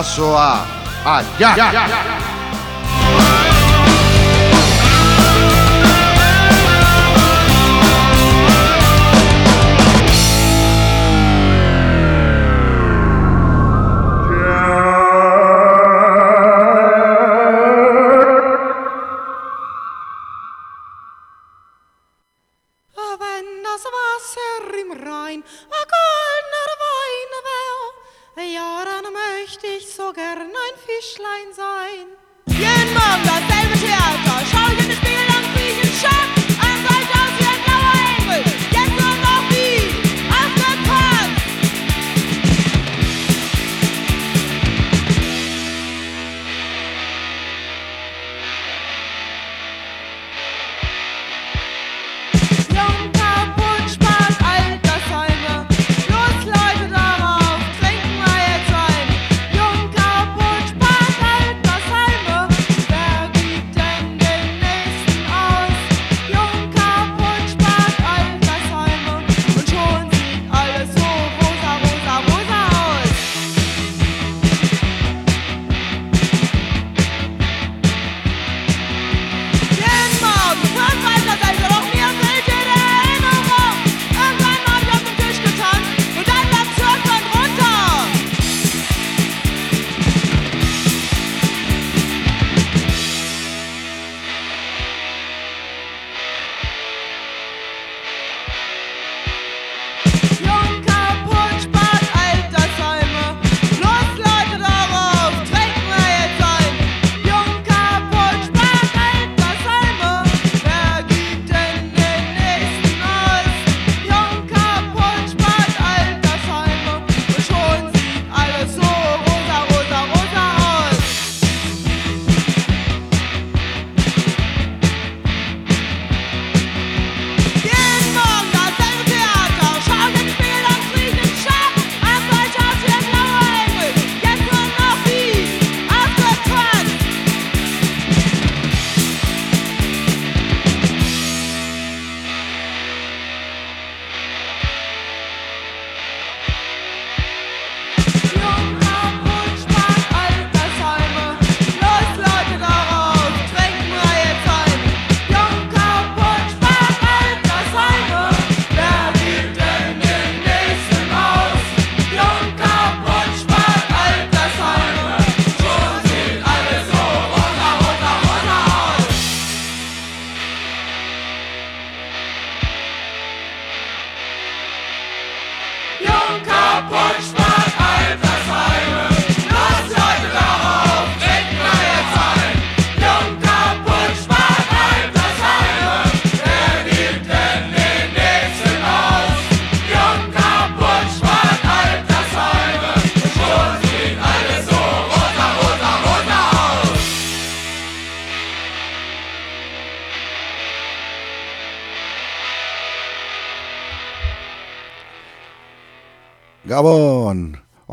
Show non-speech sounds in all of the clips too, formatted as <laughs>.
paso a allá.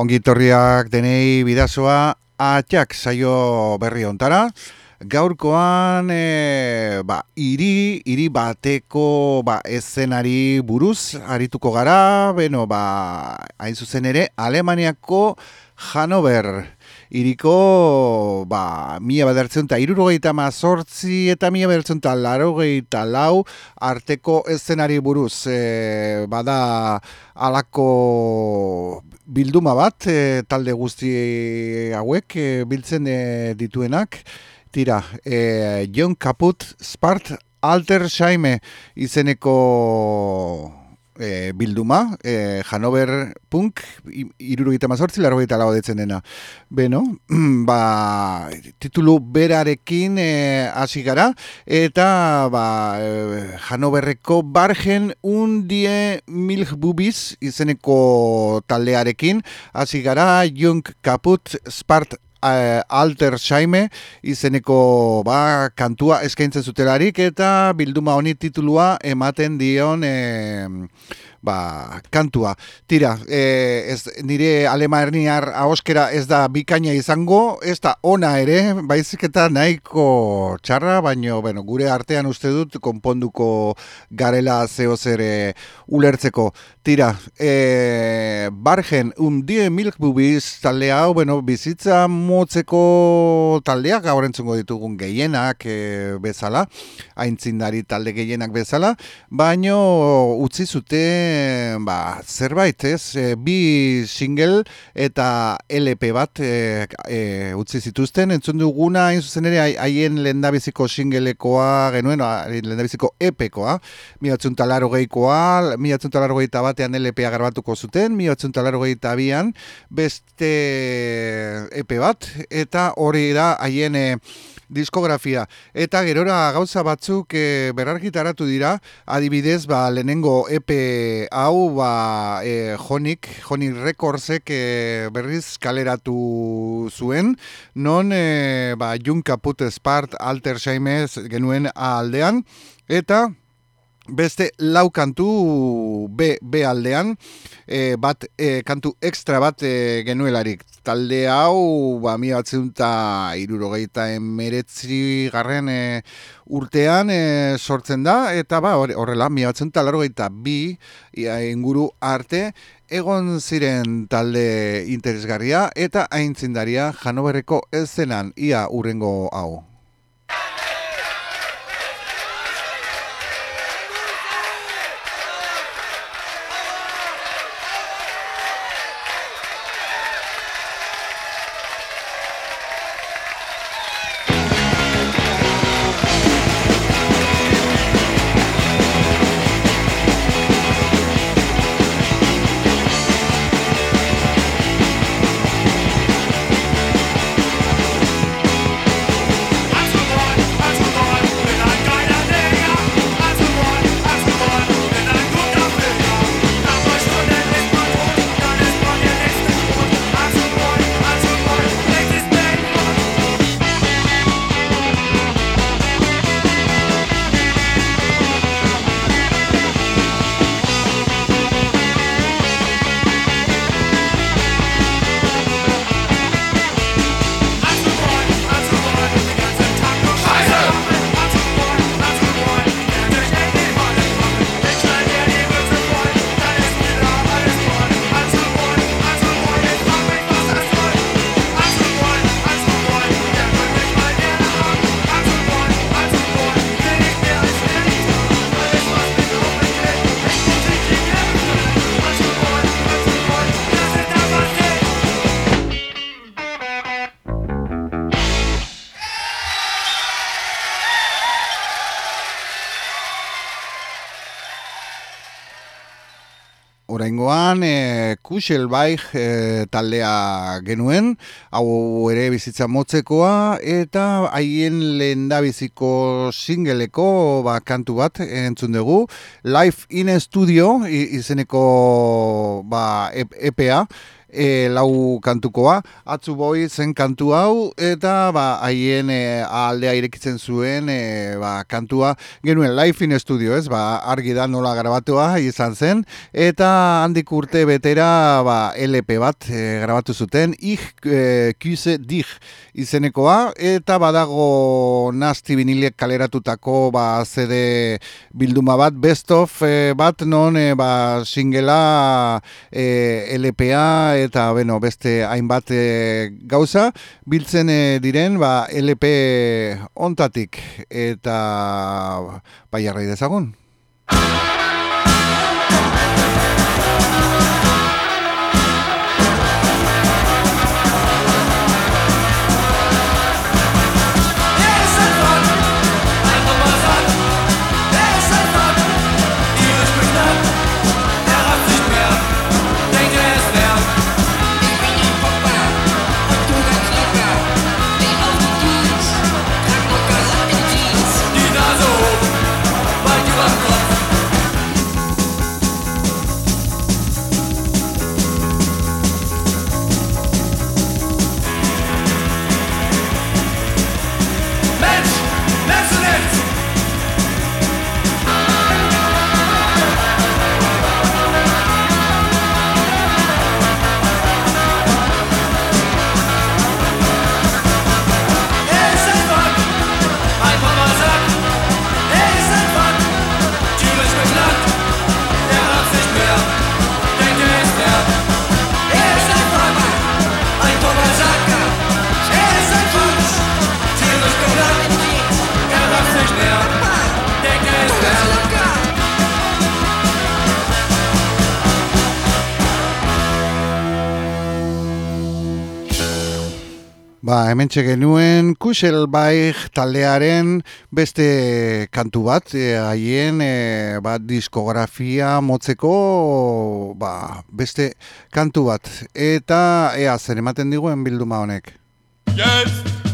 Ongitorriak denei bidazoa atxak saio berri ontara. Gaurkoan, e, ba, iri, iri bateko ba, eszenari buruz, arituko gara, beno, ba, hain zuzen ere, Alemaniako Hanover iriko ba, mila badertzen eta irurogeita mazortzi eta mila badertzen eta larogeita lau arteko eszenari buruz e, bada alako bilduma bat e, talde guzti hauek e, biltzen e, dituenak. Tira, e, John Caput Spart Alter Shaime izeneko e, bilduma, e, Hanover Punk, irurugita mazortzi, larrogeita lau detzen dena. Beno, <clears throat> ba, titulu berarekin e, hasi gara, eta ba, e, Hanoverreko bargen undie milk bubiz izeneko taldearekin, hasi gara, Jung Kaput Spart Alter Saime izeneko ba, kantua eskaintzen zutelarik eta bilduma honi titulua ematen dion e, ba, kantua. Tira, e, ez, nire alema erniar ahoskera ez da bikaina izango, ez da ona ere, baizik eta nahiko txarra, baino bueno, gure artean uste dut konponduko garela zeo zere ulertzeko. Tira, e, bargen, un die milk bubiz talde hau, bueno, bizitza motzeko taldeak gaur entzungo ditugun gehienak e, bezala, haintzindari talde gehienak bezala, baino utzi zute ba, zerbait ez, e, bi single eta LP bat e, e, utzi zituzten, entzun duguna, hain zuzen ere, haien lendabiziko singlekoa genuen, lendabiziko epekoa, mi batzun talaro gehikoa, mi talaro gehita batean LP-a garbatuko zuten, mi batzun talaro gehita bian, beste epe bat, eta hori da haien e, diskografia. Eta gerora gauza batzuk e, berarkitaratu dira, adibidez, ba, lehenengo EP hau, ba, e, Jonik, Jonik Rekordsek e, berriz kaleratu zuen, non, e, ba, Junka Putespart Alter Shaimez genuen aldean, eta beste lau kantu B, B aldean, e, bat e, kantu extra bat e, genuelarik. Talde hau, ba, mi batzeunta irurogeita emeretzi garren e, urtean e, sortzen da, eta ba, horrela, mi batzeunta larrogeita bi inguru arte, egon ziren talde interesgarria, eta haintzindaria janoberreko ezenan ia urrengo hau. Oraingoan e, Kuxelbaik e, taldea genuen, hau ere bizitza motzekoa eta haien lehendabiziko singeleko ba, kantu bat entzun dugu, Live in Studio izeneko ba, EPA, e, lau kantukoa, atzu boi zen kantu hau, eta ba, haien e, aldea irekitzen zuen e, ba, kantua genuen Life in Studio, ez, ba, argi da nola grabatua izan zen, eta handik urte betera ba, LP bat e, grabatu zuten, ik e, kuse dig izenekoa, eta badago nasti biniliek kaleratutako ba, CD bilduma bat, best of e, bat non e, ba, singela e, LPA eta bueno, beste hainbat e, gauza biltzen e, diren ba, LP ontatik eta bai arrai dezagun. Ba, hemen genuen Kusel Baig taldearen beste kantu bat, e, haien e, bat diskografia motzeko ba, beste kantu bat. Eta ea zer ematen diguen bilduma honek. Yes!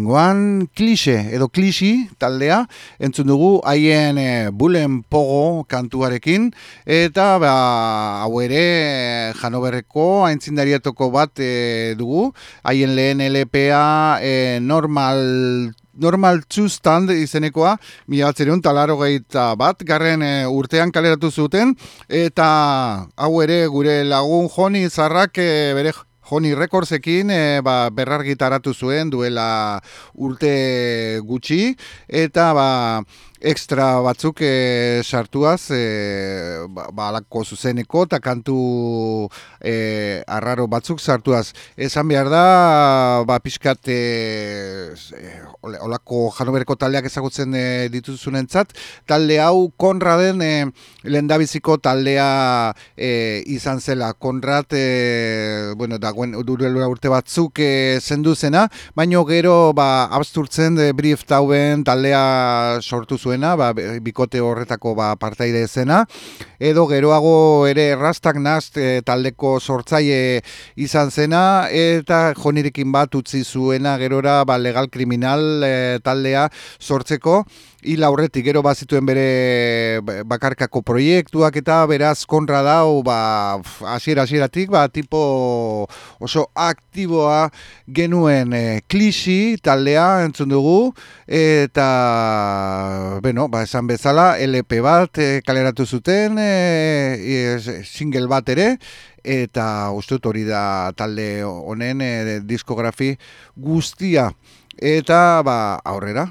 Oraingoan klise edo klisi taldea entzun dugu haien e, bulen pogo kantuarekin. Eta ba, hau ere Janoberreko aintzindarietoko bat e, dugu. Haien lehen LPA e, normal Normal Stand izenekoa, bat talaro bat, garren e, urtean kaleratu zuten, eta hau ere gure lagun joni zarrak e, bere Joni Recordsekin e, ba, berrargitaratu zuen duela urte gutxi. Eta ba, extra batzuk e, sartuaz e, ba, ba alako zuzeneko eta kantu e, arraro batzuk sartuaz. Esan behar da, ba, pixkat e, olako janobereko taldeak ezagutzen e, dituzun entzat, talde hau konraden e, lendabiziko taldea e, izan zela. Konrad, e, bueno, da, guen, urte batzuk e, zendu zena, baino gero, ba, absturtzen de brief tauen taldea sortu zuen zuena, ba, bikote horretako ba, partaide zena, edo geroago ere rastak nazt e, taldeko sortzaile izan zena, eta jonirekin bat utzi zuena gerora ba, legal kriminal e, taldea sortzeko, hil aurretik gero bazituen bere bakarkako proiektuak eta beraz konra dau ba hasiera hasieratik ba tipo oso aktiboa genuen e, klisi taldea entzun dugu eta bueno ba esan bezala LP bat e, kaleratu zuten e, single bat ere eta ustut hori da talde honen e, diskografi guztia. Eta ba aurrera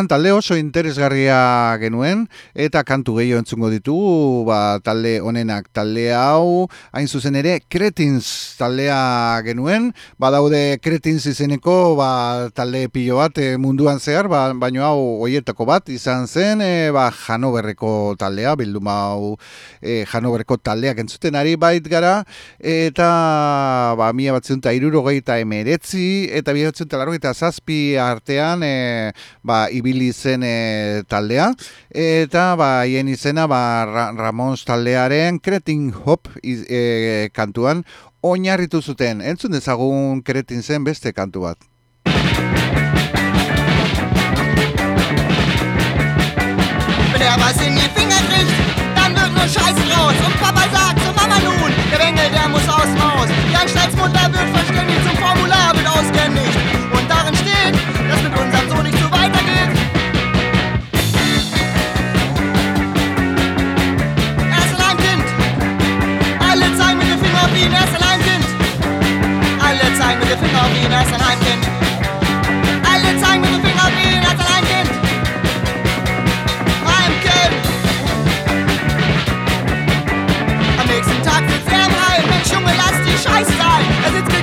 Orengoan, talde oso interesgarria genuen, eta kantu gehiago entzungo ditugu, ba, talde honenak talde hau, hain zuzen ere, Kretins taldea genuen, ba, daude Kretins izeneko, ba, talde pilo bat e, munduan zehar, ba, baino hau oietako bat, izan zen, e, ba, Janoberreko taldea, bilduma hau e, Janoberreko taldeak entzuten ari bait gara, eta, ba, mila bat zunta irurogeita emeretzi, eta mila bat zazpi artean, e, ba, ibili zen e, taldea eta ba hien izena ba Ramons taldearen Kretin Hop e, kantuan oinarritu zuten. Entzun dezagun Kretin zen beste kantu bat. Wenn er raus. Und Papa sagt zu Mama nun, der Bengel, der muss aus Maus. Die Ansteinsmutter wird verständigt, zum Formular wird ausgehändigt. Ist ein Kind. Alle zeigen mit dem Finger auf ist ein Kind. Alle zeigen mit dem Finger auf ist ein Kind. Ein Kind. Am nächsten Tag sitzt er im Heim. Mensch, Junge, lass die Scheiß sein. Er sitzt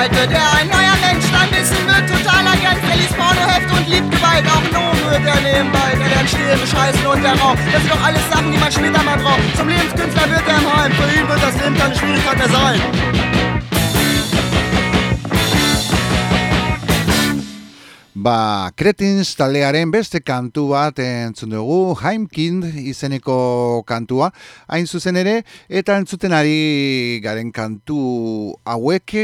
Bald wird er ein neuer Mensch, dann wissen wird total Agent. Er liest Pornoheft und liebt Gewalt, auch Nomen wird er nebenbei. Er lernt stehlen, scheißen und der Rauch. Das sind doch alles Sachen, die man später mal braucht. Zum Lebenskünstler wird er im Heim, für ihn wird das Leben keine Schwierigkeit mehr sein. Ba, Kretins taldearen beste kantu bat entzun dugu, Heimkind izeneko kantua, hain zuzen ere, eta entzuten ari garen kantu hauek,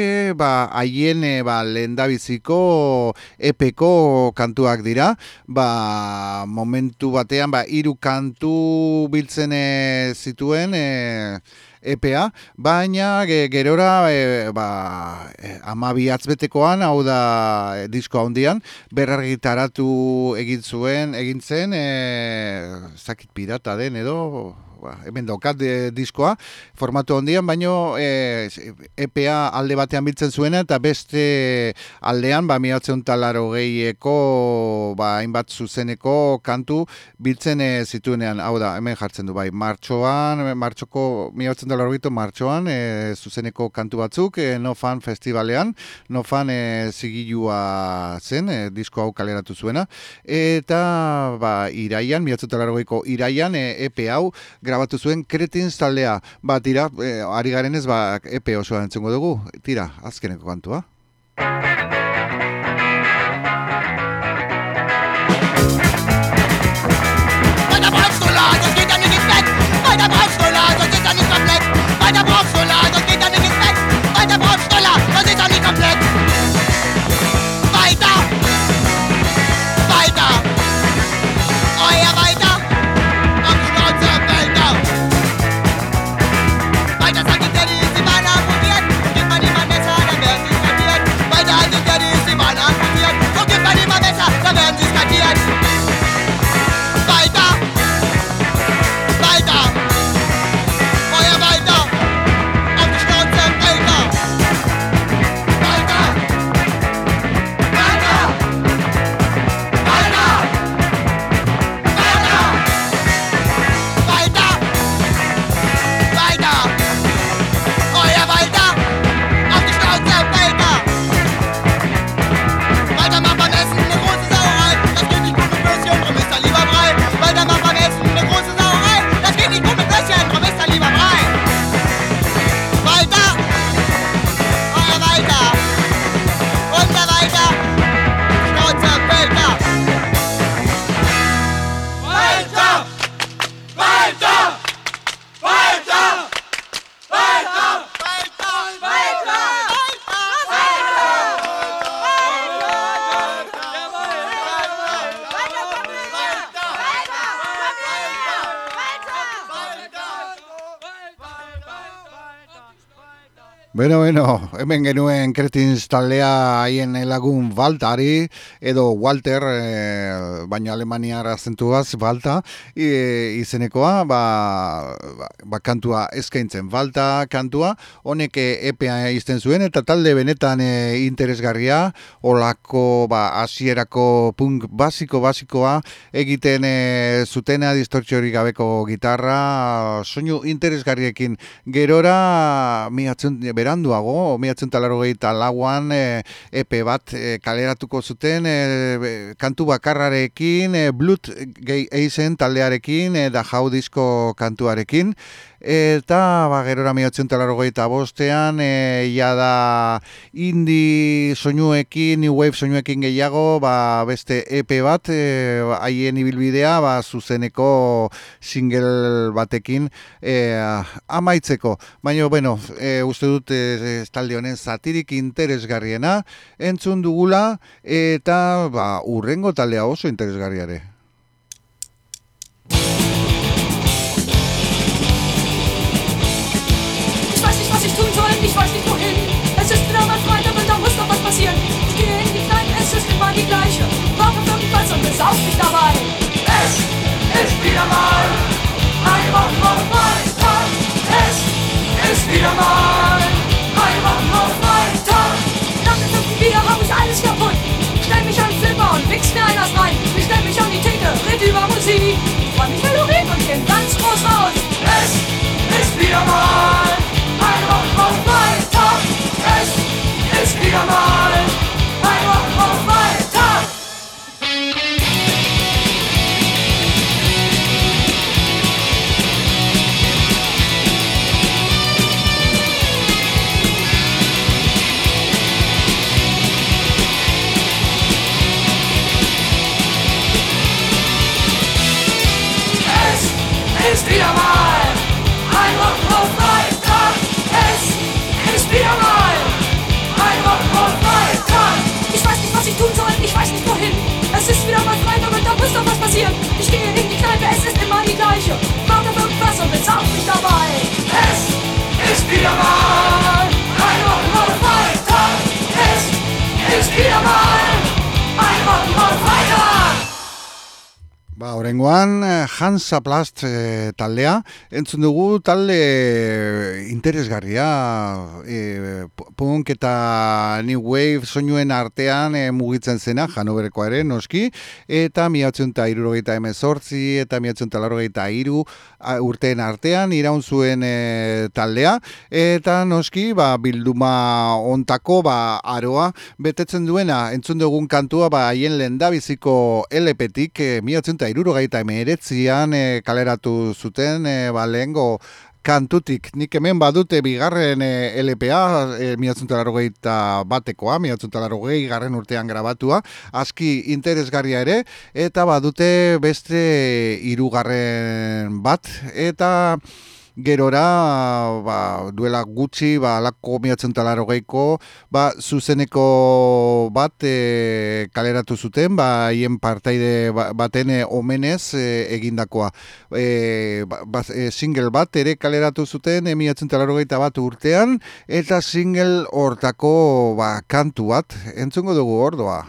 ba, haien ba, lehendabiziko epeko kantuak dira, ba, momentu batean, ba, hiru kantu biltzen e, zituen, e, EPA, baina ge, gerora e, ba, e, amabi atzbetekoan, hau da e, disko handian, berrargitaratu egin zuen, egin zen, e, zakit pirata den edo, ba, hemen daukat e, diskoa, formatu handian, baino e, EPA alde batean biltzen zuena, eta beste aldean, ba, miatzen talaro gehieko, ba, hainbat zuzeneko kantu biltzen e, zituenean, hau da, hemen jartzen du, bai, martxoan, martxoko, miatzen talaro gehiago martxoan, e, zuzeneko kantu batzuk, e, no fan festivalean, no fan e, zigilua zen, e, disko hau kaleratu zuena, eta, ba, iraian, miatzen talaro iraian, e, EP hau, grabatu zuen Kretins taldea. Ba, tira, e, ari garen ez, ba, epe osoa entzungo dugu. Tira, azkeneko kantua. Hemen genuen kretins taldea haien lagun Valtari, edo Walter, e, baina Alemaniara zentuaz, Valta, e, izenekoa, ba, ba, ba, kantua eskaintzen, Valta kantua, honek EPA izten zuen, eta talde benetan e, interesgarria, olako, ba, asierako punk basiko, basikoa, egiten e, zutena distortziori gabeko gitarra, soinu interesgarriekin gerora, miatzen, beranduago, miatzen talaro gehieta lauan, e, epe bat e, kaleratuko zuten, e, kantu bakarrarekin, e, blut gehi eizen taldearekin, e, da jau disko kantuarekin, Eta, ba, gerora miatzen talaro bostean, e, ja da indi soinuekin, new wave soinuekin gehiago, ba, beste EP bat, e, haien ibilbidea, ba, zuzeneko single batekin e, amaitzeko. Baina, bueno, e, uste dut e, talde honen satirik interesgarriena, entzun dugula, eta ba, urrengo taldea oso interesgarriare. Ich weiß nicht wohin. Es ist wieder mal Freitag und da muss doch was passieren. Ich gehe in die Kneipe, es ist immer die gleiche. Brauche irgendwas und besauf mich dabei. Es ist wieder mal ein Wochenendfreitag. Es ist wieder mal ein Wochenendfreitag. Nach dem fünften Bier hab ich alles kaputt. Stell mich an Zimmer und wichs mir einer rein. Ich stell mich an die Theke, red über Musik. Freu mich Halloween und geh ganz groß raus. Es ist wieder mal Diga. Es ist wieder mal Freitag und da muss doch was passieren. Ich gehe in die Kneipe, es ist immer die gleiche. Warte auf irgendwas und besauf mich dabei. Es ist wieder mal ein Wochenfreitag. Es ist wieder mal ein Wochenfreitag. Ba, orengoan, Hansa Plast e, taldea, entzun dugu talde interesgarria, e, punk eta New Wave soinuen artean e, mugitzen zena, Hanovereko ere, noski, eta miatzen eta irurogeita emezortzi, eta miatzen eta larrogeita iru urteen artean, iraun zuen e, taldea, eta noski, ba, bilduma ontako, ba, aroa, betetzen duena, entzun dugun kantua, ba, haien lendabiziko LP-tik, e, miatzen eta irurogeita emeretzian e, kaleratu zuten, e, ba, lehengo kantutik, nik hemen badute bigarren e, LPA, e, miatzuntalaro batekoa, miatzuntalaro garren urtean grabatua, aski interesgarria ere, eta badute beste irugarren bat, eta gerora ba, duela gutxi ba, alako miatzen talaro geiko ba, zuzeneko bat e, kaleratu zuten ba, hien partaide ba, baten e, omenez e, egindakoa. E, ba, ba, e, single bat ere kaleratu zuten e, miatzen talaro bat urtean eta single hortako ba, kantu bat. Entzungo dugu ordoa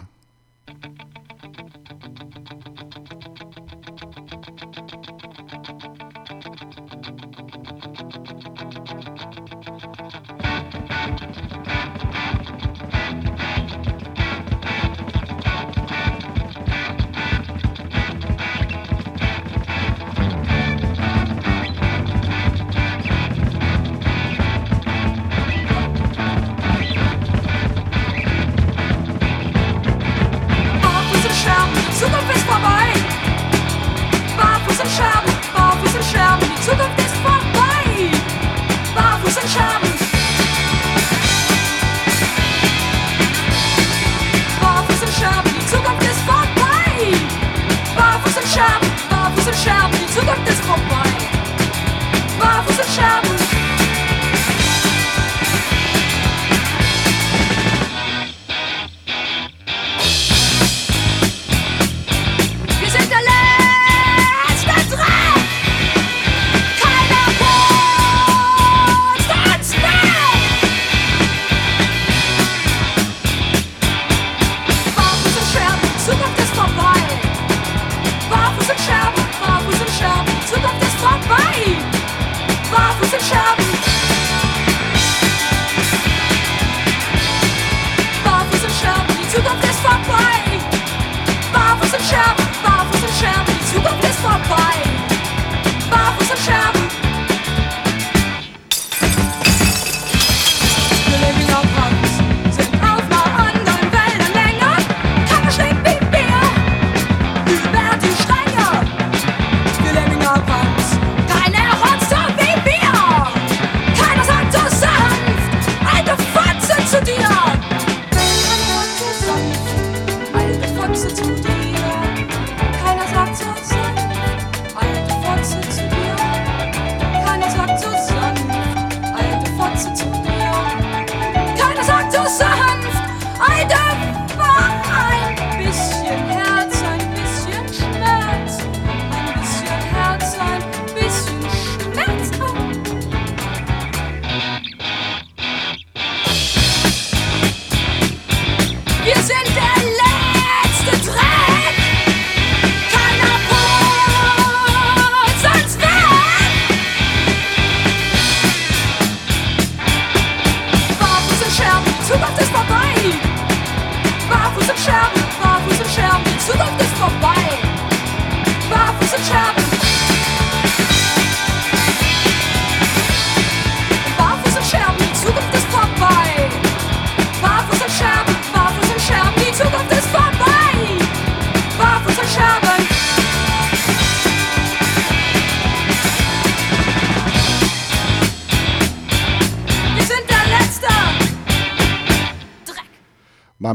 Schaben, barfuß in Scherben, die Zukunft ist vorbei. Barfuß in Scherben. Barfuß in Scherben, die Zukunft ist vorbei. Barfuß in Scherben, barfuß in Scherben, die Zukunft ist vorbei. Barfuß in Scherben.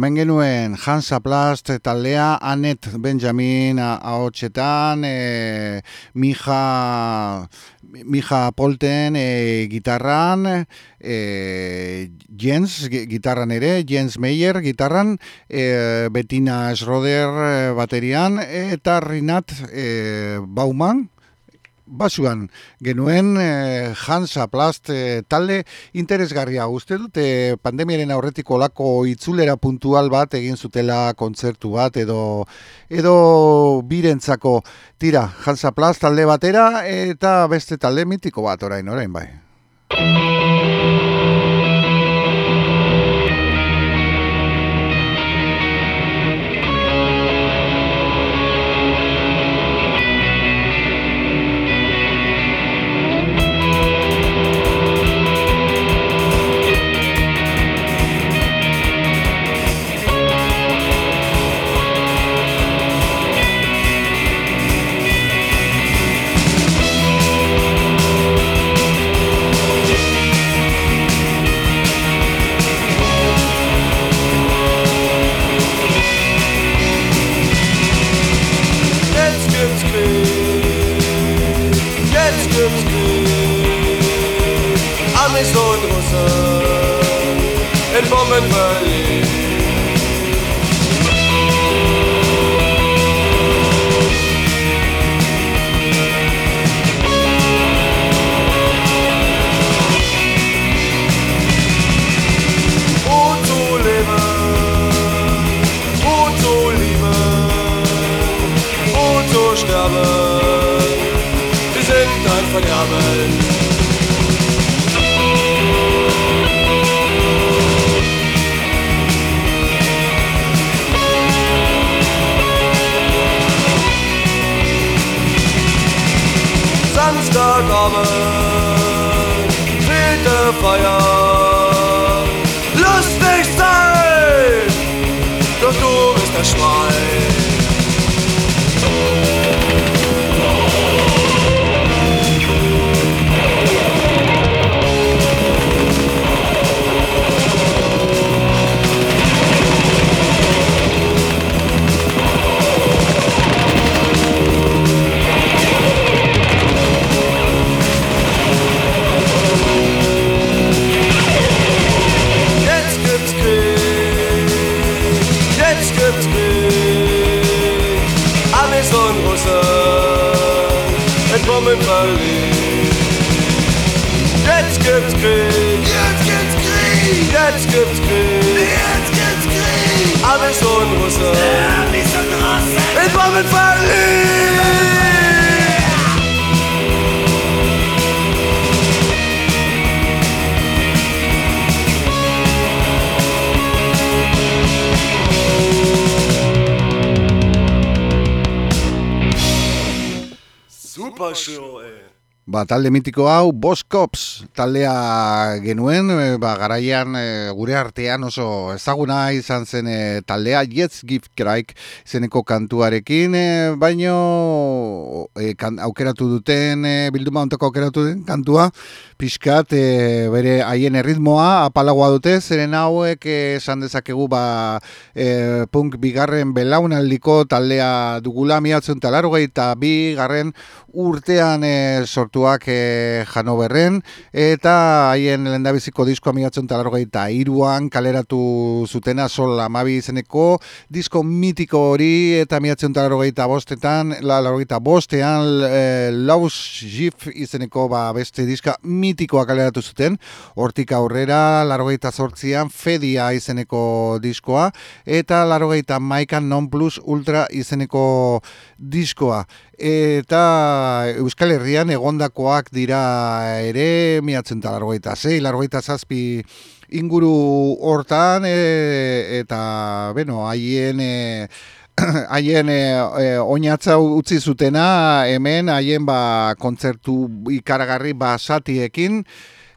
Hemen genuen Hansa Plast taldea Anet Benjamin ahotsetan e, Mija Mija Polten e, gitarran e, Jens gitarran ere Jens Meyer gitarran e, Bettina Schroeder baterian eta Rinat e, Bauman basuan genuen e, Hansa Plast e, talde interesgarria uste dute pandemiaren aurretiko lako itzulera puntual bat egin zutela kontzertu bat edo edo birentzako tira Hansa Plast talde batera eta beste talde mitiko bat orain orain bai. habe ich schon Russen. Ich war mit Super Show. Ba, talde mitiko hau, Boss Cops taldea genuen, e, ba, garaian e, gure artean oso ezaguna izan zen e, taldea, Jets Give Craig zeneko kantuarekin, e, baino e, aukeratu duten, e, bilduma ontako aukeratu duten kantua, pixkat bere haien erritmoa apalagoa dute, zeren hauek esan dezakegu ba, punk bigarren belaunaldiko taldea dugula miatzen talaro eta bigarren urtean e, sortuak e, Janoberren eta haien lendabiziko diskoa miatzen talarro eta iruan kaleratu zutena sol amabi izeneko disko mitiko hori eta miatzen talarro eta bostetan la, la, bostean e, Laus Gif izeneko ba, beste diska mitikoa kaleratu zuten. Hortik aurrera larrogeita zortzian Fedia izeneko diskoa eta larrogeita Maikan Non Plus Ultra izeneko diskoa eta Euskal Herrian egondakoak dira ere miatzen da largoita zei, largoita zazpi inguru hortan e, eta beno, haien e, <clears throat> haien e, e, oinatza utzi zutena hemen haien ba kontzertu ikaragarri basatiekin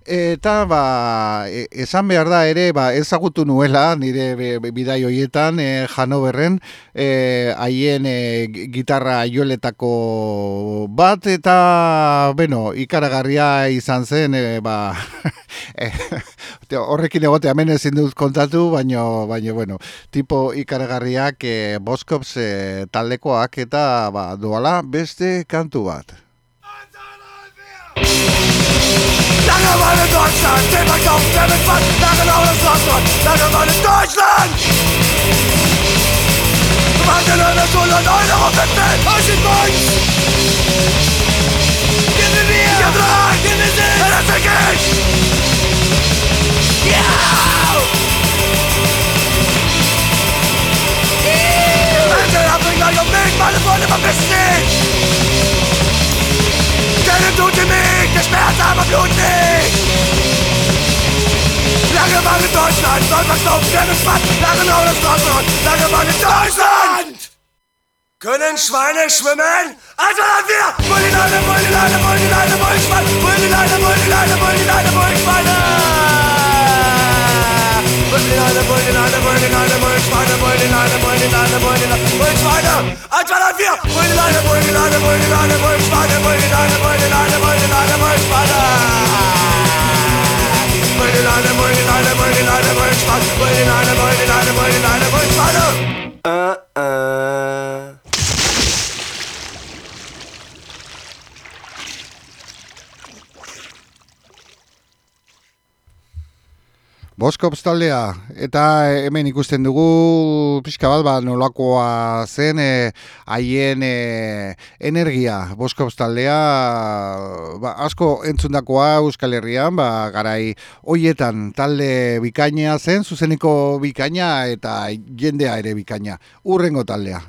Eta ba, e, esan behar da ere, ba, ezagutu nuela nire bidai hoietan e, Janoberren e, haien e, gitarra joletako bat eta bueno, ikaragarria izan zen e, ba, <laughs> e, horrekin egote hemen ezin dut kontatu, baino, baino bueno, tipo ikaragarriak e, Boskops e, taldekoak eta ba, doala beste kantu bat. Langeweile in Deutschland, Thema kaufen, der mit was, lange auch das Ausland, Langeweile in Deutschland! Gewalt in einer Schule und Euro finden, euch in Mensch! Gib mir Bier, gib mir ein, gib mir Sinn, rette dich! Yeah! Ende, hab ich gleich um mich, meine Freunde vermissen dich! Kennen tut ihr nicht, der Schmerz aber Blut nicht. Lange war in Deutschland, Vollverstopft, der Gespann, lange noch das Deutschland, lange war in Deutschland. Können Schweine schwimmen? Also dann wir! Bulli-Leine, Bulli-Leine, Bulli-Leine, Bulli-Schweine, Bulli-Leine, Bulli-Leine, Bulli-Leine, Bulli-Schweine! Uh, uh. Boskops taldea, eta hemen ikusten dugu pixka bat, ba, nolakoa zen e, haien e, energia. Boskops taldea, ba, asko entzundakoa Euskal Herrian, ba, garai hoietan. Talde bikaina zen, zuzeniko bikaina eta jendea ere bikaina, urrengo taldea.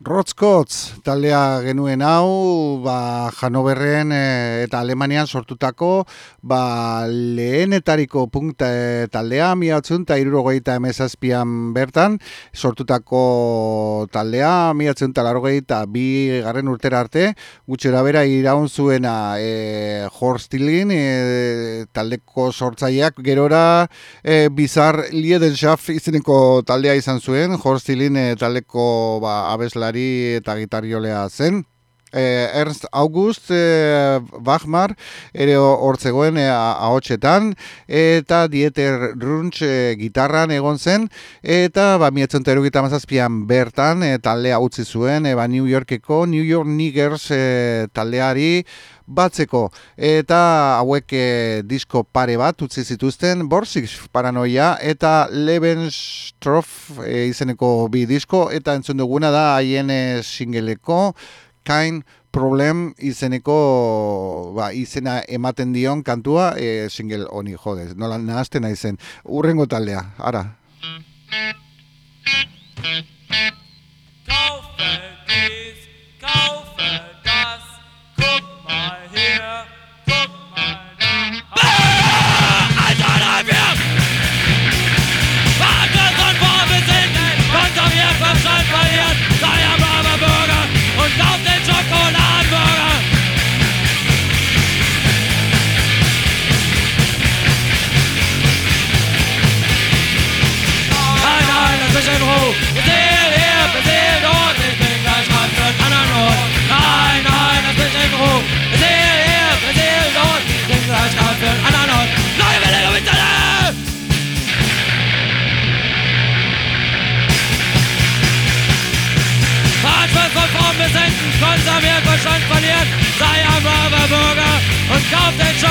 Rotzkotz taldea genuen hau, ba, Hanoverren e, eta Alemanian sortutako ba, lehenetariko punkta e, taldea, miatzun eta irurogeita emezazpian bertan, sortutako taldea, miatzun eta larogeita bi garren urtera arte, gutxera bera iraun zuena e, Horstilin, e, taldeko sortzaileak gerora e, bizar liedenschaft izeneko taldea izan zuen, Horstilin e, taldeko ba, abesla eta gitariolea zen. E, Ernst August e, Bachmar ere hortzegoen e, ahotsetan. Eta Dieter Runch e, gitarran egon zen. Eta ba mietzen terugita mazazpian bertan e, taldea utzi zuen e, ba, New Yorkeko New York Niggers e, taldeari batzeko. Eta hauek e, disko pare bat utzi zituzten Borsig Paranoia eta Lebenstrof e, izeneko bi disko. Eta entzun duguna da haien e, singeleko kain problem izeneko ba, izena ematen dion kantua e, single honi jode, nola nahazten naizen urrengo taldea, ara. Konserviert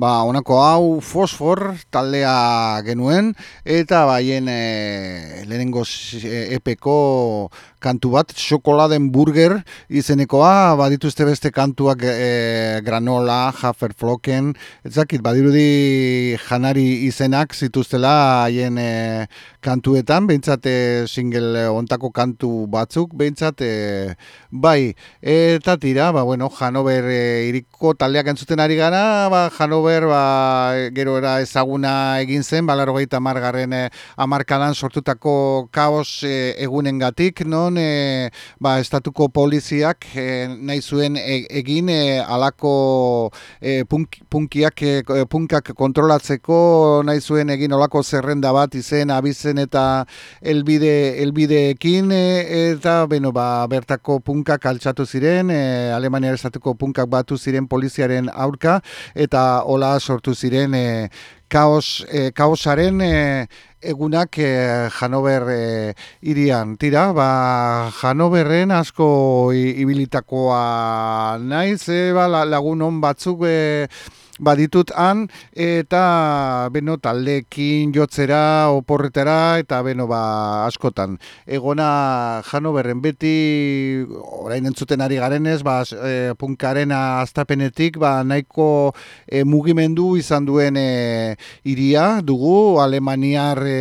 Ba, honako hau fosfor taldea genuen eta baien e, lehenengo epeko kantu bat, xokoladen burger izenekoa, badituzte beste kantuak e, granola, haferfloken, etzakit, badirudi janari izenak zituztela haien e, kantuetan, behintzate single ontako kantu batzuk, behintzate bai, eta tira, ba, bueno, Hanover e, iriko taldeak entzuten ari gara, ba, Hanover, ba, gero era ezaguna egin zen, balarrogeita margarren e, amarkadan sortutako kaos e, egunen gatik, no? e, ba, estatuko poliziak e, nahi zuen e, egin e, alako e, punk, punkiak, e, punkak kontrolatzeko nahi zuen egin olako zerrenda bat izen abizen eta elbide, elbideekin e, eta beno, ba, bertako punkak altxatu ziren, e, Alemania estatuko punkak batu ziren poliziaren aurka eta hola sortu ziren e, kaos, e, kaosaren e, egunak e, Hanover e, irian. Tira, ba, Hanoverren asko ibilitakoa naiz, e, ba, lagun hon batzuk e, baditut han eta beno taldekin jotzera oporretara eta beno ba askotan. Egona Hanoverren beti orain entzuten ari garenez ba e, punkaren astapenetik ba nahiko e, mugimendu izan duen e, iria dugu Alemaniar e,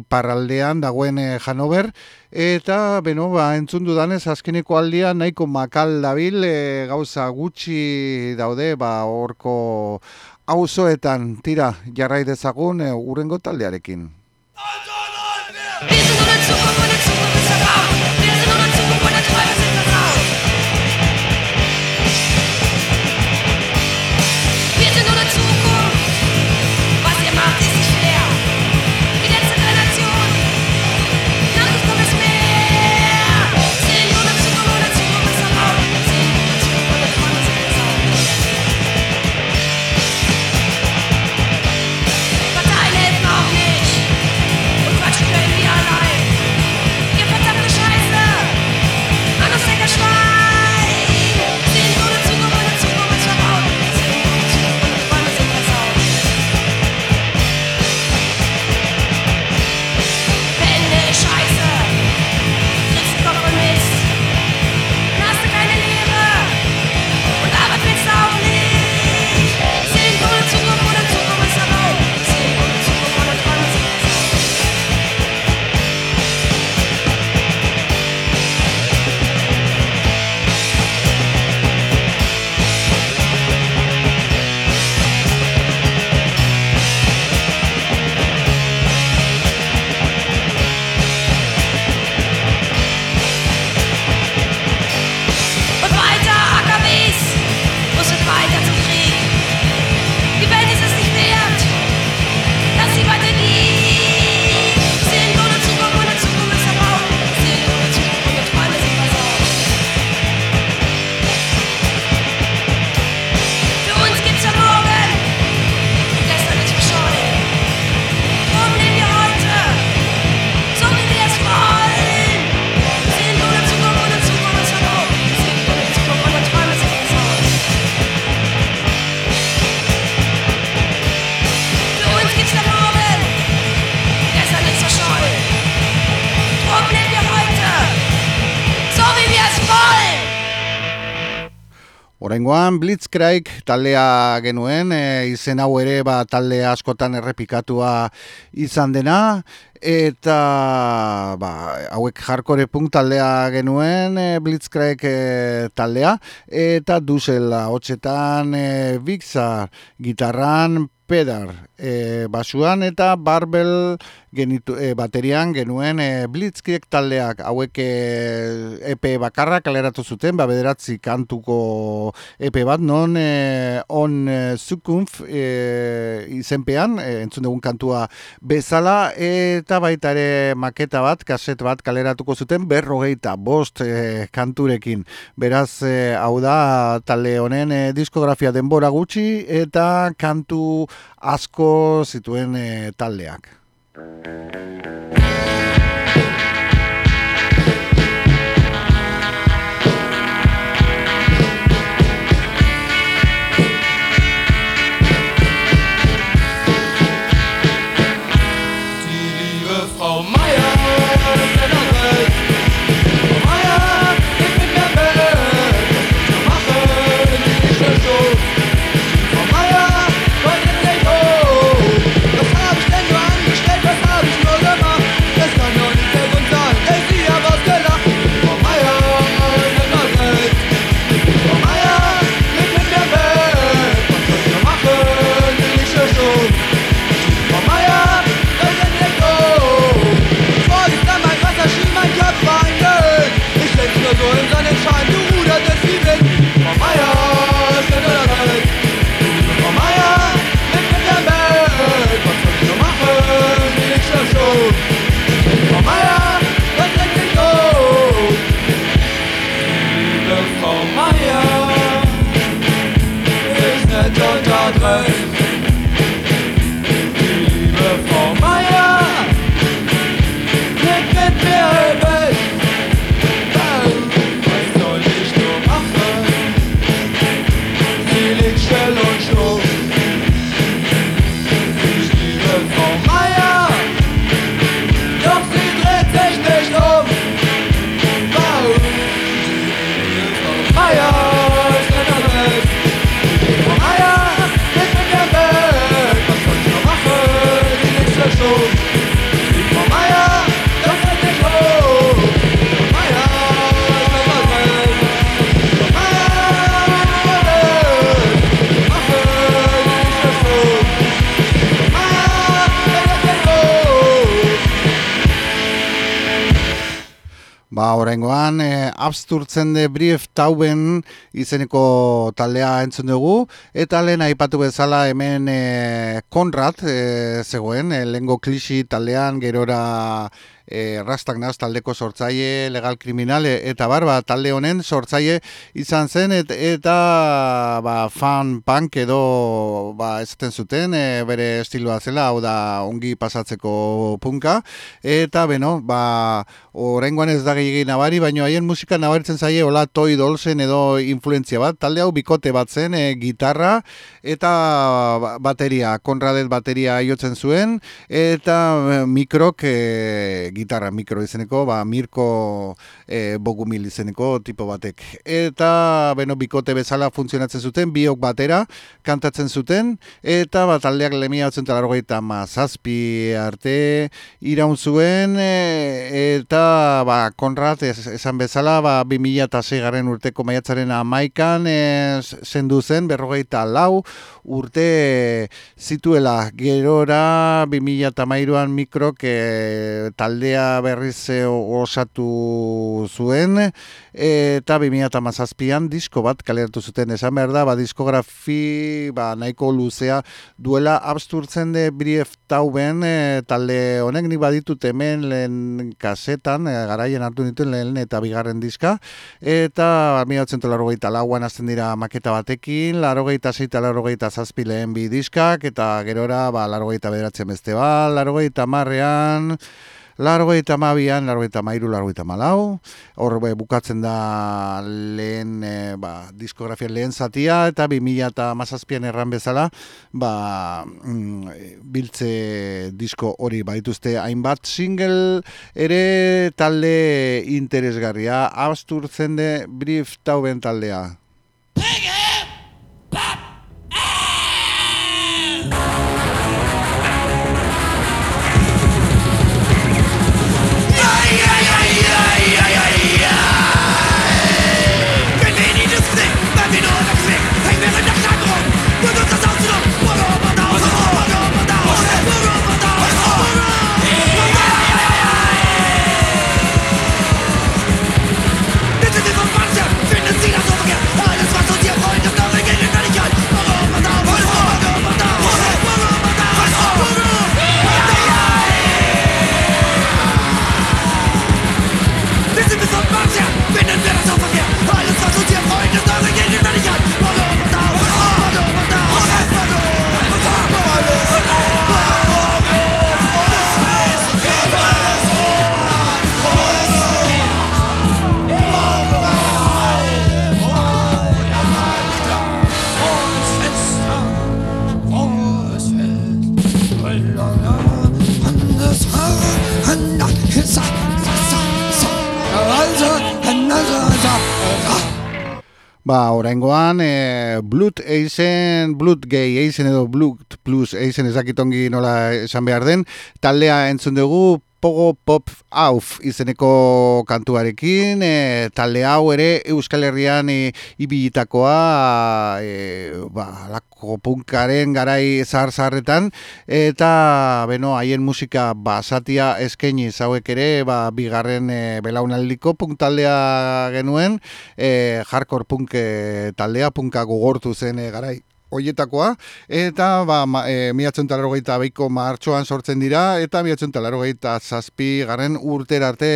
iparraldean dagoen e, Hanover Eta, beno, ba, entzun dudanez, azkeneko aldia nahiko makal dabil, e, gauza gutxi daude, ba, horko auzoetan. Tira, jarrai dezagun, e, urrengo taldearekin. Horengoan Blitzkrieg taldea genuen, e, izen hau ere ba, talde askotan errepikatua izan dena, eta ba, hauek jarkore punk taldea genuen, e, Blitzkrieg e, taldea, eta duzela hotxetan e, Bixar gitarran, pedar e, basuan. Eta barbel genitu, e, baterian genuen e, blitzkiek taldeak hauek e, EP bakarra kaleratu zuten, ba bederatzi kantuko EP bat non e, on e, zukunf e, izenpean, e, entzun dugun kantua bezala eta baita ere maketa bat, kaset bat kaleratuko zuten berrogeita bost e, kanturekin. Beraz, e, hau da talde honen e, diskografia denbora gutxi eta kantu asko zituen e, taldeak. Thank you. Horrengoan, e, absturtzen de brief tauben izeneko taldea entzun dugu, eta lehen aipatu bezala hemen e, Konrad e, zegoen, e, lengo klixi taldean gerora e, rastak naz taldeko sortzaile, legal kriminale, eta bar, ba, talde honen sortzaile izan zen, et, eta ba, fan punk edo ba, esaten zuten, e, bere estiloa zela, hau da ongi pasatzeko punka, eta beno, ba, Oraingoan ez da gehiagin nabari, baina haien musika nabaritzen zaie hola Toy Dolsen edo influentzia bat. Talde hau bikote bat zen, e, gitarra eta ba- bateria, Konradet bateria jotzen zuen, eta e, mikrok, e, gitarra mikro izeneko, ba, Mirko e, Bogumil izeneko tipo batek. Eta, beno, bikote bezala funtzionatzen zuten, biok batera kantatzen zuten, eta ba, taldeak lemia batzen talarrogeita mazazpi arte iraun zuen, e, eta ba, Konrad ez, esan bezala ba, 2006 garen urteko maiatzaren amaikan e, zendu zen, berrogeita lau urte zituela gerora 2008an mikrok e, taldea berriz e, osatu zuen eta 2008an disko bat kaleratu zuten. Esan behar da, ba, diskografi ba, nahiko luzea duela absturtzen de brief tauben e, talde honek. Nik baditut hemen lehen kasetan, e, garaien hartu nituen lehen eta bigarren diska, eta 1980 lauan azten dira maketa batekin, larogeita zeita larogeita zazpi lehen bi diskak, eta gerora ba, larogeita bederatzen beste ba, larogeita marrean, Largoita mabian, largoita mairu, largoita malau. Hor bukatzen da lehen, e, ba, diskografia lehen zatia, eta 2000 eta mazazpian erran bezala, ba, mm, biltze disko hori baituzte hainbat single ere talde interesgarria. Absturtzen de brief tauben taldea. Ba, oraingoan e, Blood Eisen, Blood Gay Eisen edo Blood Plus Eisen ezakitongi nola esan behar den, taldea entzun dugu Pogo Pop Auf izeneko kantuarekin, e, talde hau ere Euskal Herrian e, ibilitakoa e, ba, lako punkaren garai zahar-zaharretan, eta beno, haien musika basatia eskaini zauek ere, ba, bigarren e, belaunaldiko punk taldea genuen, e, hardcore punk e, taldea, punka gogortu zen e, garai hoietakoa, eta ba, ma, e, miatzen talarrogeita beiko martxoan sortzen dira, eta miatzen talarrogeita zazpi garen urter arte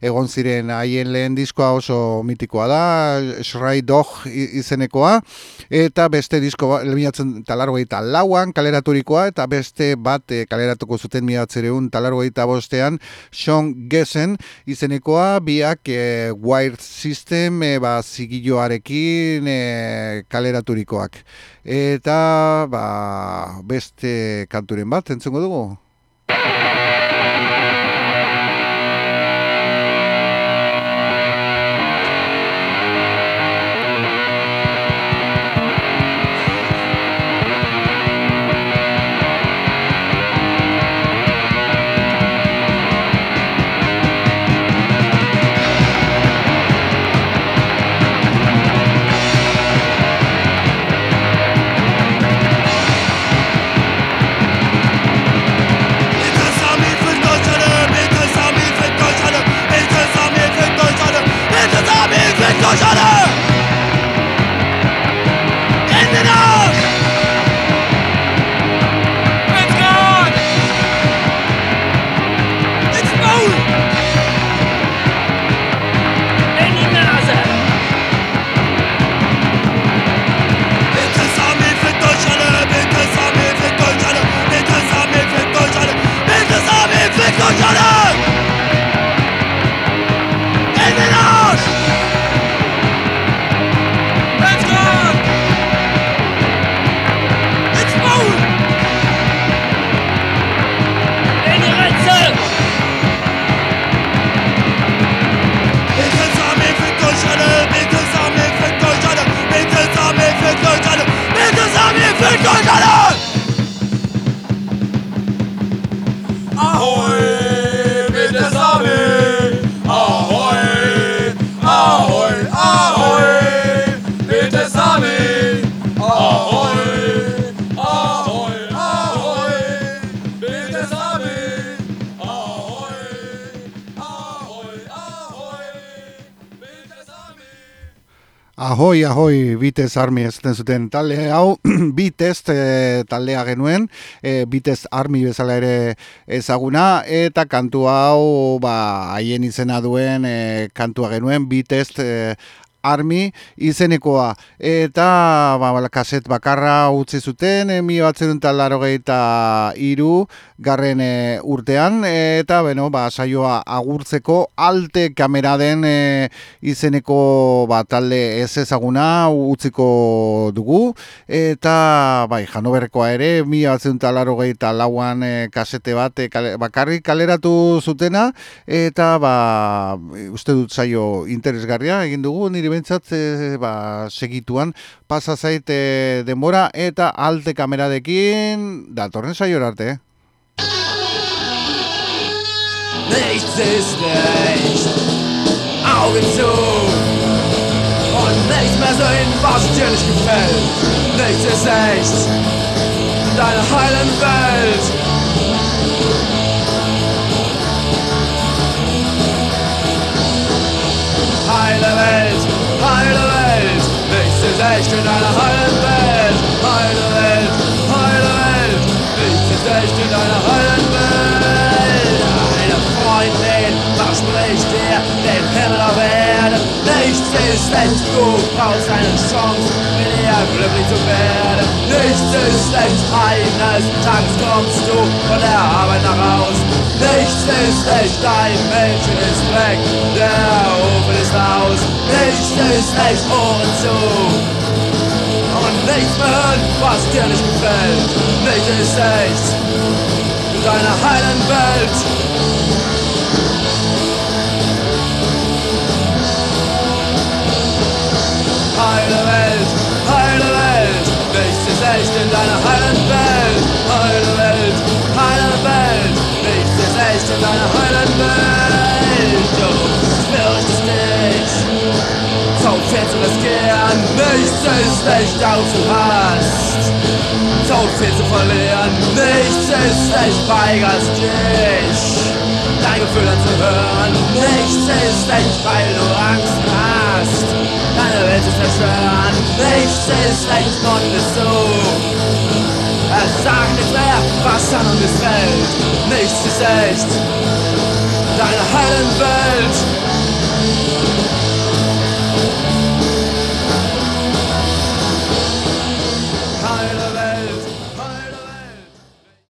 egon ziren. Haien lehen diskoa oso mitikoa da, Shrai Dog izenekoa, eta beste disko miatzen talarrogeita lauan kaleraturikoa, eta beste bat e, kaleratuko zuten miatzereun talarrogeita bostean, Sean Gessen izenekoa, biak e, Wired System e, ba, zigilloarekin e, kaleraturikoak. Eta ba, beste kanturen bat entzungo dugu. Bitez armi ez zuten talde hau, <clears throat> bitez e, taldea genuen, e, bitez armi bezala ere ezaguna, eta kantu hau, ba, haien izena duen e, kantua genuen, bitez e, armi izenekoa. Eta, ba, kaset bakarra utzi zuten, e, mi batzen talaro iru, garren e, urtean, eta, beno, ba, saioa agurtzeko alte kamera den e, izeneko ba, talde ez ezaguna utziko dugu. Eta bai, Janoberkoa ere mi batzen talaro lauan e, kasete bat e, kale, bakarrik kaleratu zutena. Eta ba, uste dut zaio interesgarria egin dugu nire bentsat e, ba, segituan pasa zaite denbora eta alte kameradekin datorren saio arte? Nichts ist echt. Augen zu. Und mehr deiner heilen Welt. Ist echt in deiner heilen Welt. Heile Welt, heile Welt. Nichts ist echt in deiner heilen Welt. Eine Freundin verspricht dir den Himmel auf Erden. Nichts ist echt, du brauchst eine Chance, mit ihr glücklich zu werden. Nichts ist echt, eines Tages kommst du von der Arbeit nach Haus. Nichts ist echt, dein Mädchen ist weg, der Ofen ist aus. Nichts ist echt, Ohren zu. Und nichts mehr hören, was dir nicht gefällt. Nichts ist echt. deiner heilen Welt. Heile Welt, heile Welt, nichts ist echt in deiner heilen Welt. Heile Welt, heile Welt, Welt und eine Heulenwelt. Du wirst euch das nicht. Zaun fährt zu riskieren, nichts ist nicht aufzuhast. Zaun viel zu verlieren, nichts ist nicht weigerst dich. Dein Gefühl anzuhören, nichts ist nicht, weil du Angst hast. Deine Welt ist zerstören, nichts ist nicht und bist du es sagt nichts mehr, was an und missfällt, nichts ist echt. Deine heilen Welt.